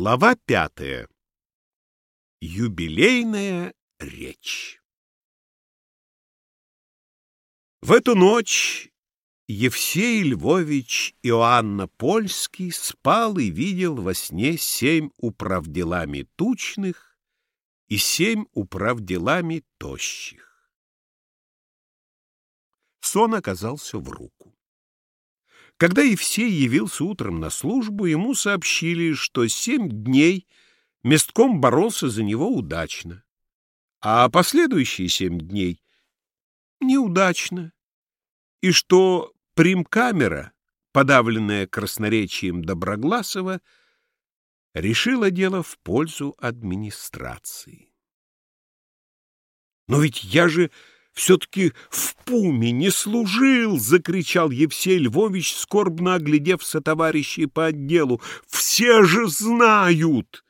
Глава пятая. Юбилейная речь. В эту ночь Евсей Львович Иоанна Польский спал и видел во сне семь управделами тучных и семь управделами тощих. Сон оказался в руку. Когда Евсей явился утром на службу, ему сообщили, что семь дней местком боролся за него удачно, а последующие семь дней — неудачно, и что примкамера, подавленная красноречием Доброгласова, решила дело в пользу администрации. «Но ведь я же все-таки в пуме не служил!» — закричал Евсей Львович, скорбно оглядев сотоварищей по отделу. «Все же знают!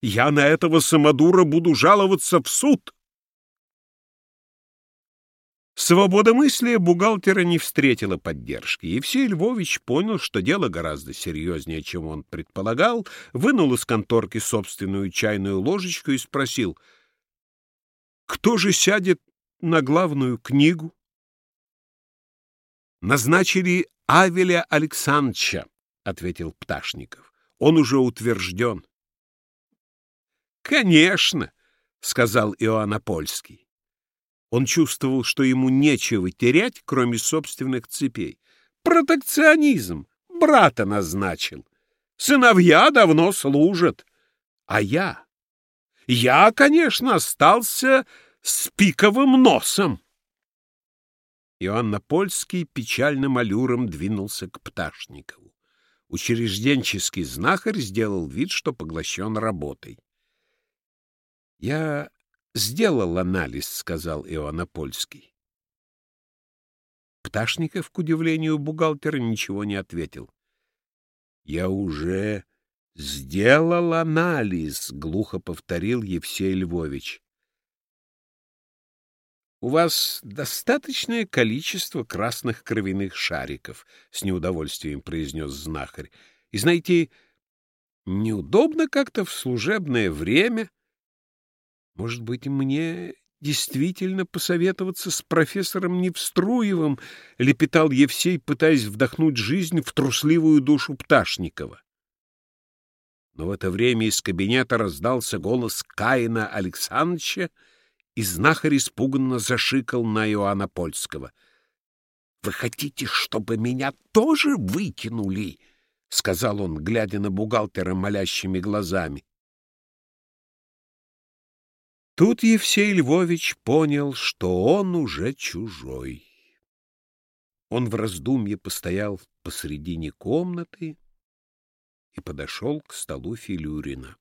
Я на этого самодура буду жаловаться в суд!» Свободомыслие бухгалтера не встретило поддержки. Евсей Львович понял, что дело гораздо серьезнее, чем он предполагал, вынул из конторки собственную чайную ложечку и спросил, кто же сядет на главную книгу. Назначили Авеля Александровича, ответил Пташников. Он уже утвержден. Конечно, сказал Иоанн Польский. Он чувствовал, что ему нечего терять, кроме собственных цепей. Протекционизм. Брата назначил. Сыновья давно служат. А я? Я, конечно, остался с пиковым носом. Иоанн Польский печальным аллюром двинулся к Пташникову. Учрежденческий знахарь сделал вид, что поглощен работой. — Я сделал анализ, — сказал Иоанн Польский. Пташников, к удивлению бухгалтера, ничего не ответил. — Я уже сделал анализ, — глухо повторил Евсей Львович. — У вас достаточное количество красных кровяных шариков, — с неудовольствием произнес знахарь. — И знаете, неудобно как-то в служебное время. Может быть, мне действительно посоветоваться с профессором Невструевым, — лепетал Евсей, пытаясь вдохнуть жизнь в трусливую душу Пташникова. Но в это время из кабинета раздался голос Каина Александровича, и знахарь испуганно зашикал на Иоанна Польского. — Вы хотите, чтобы меня тоже выкинули? — сказал он, глядя на бухгалтера молящими глазами. Тут Евсей Львович понял, что он уже чужой. Он в раздумье постоял посредине комнаты и подошел к столу Филюрина.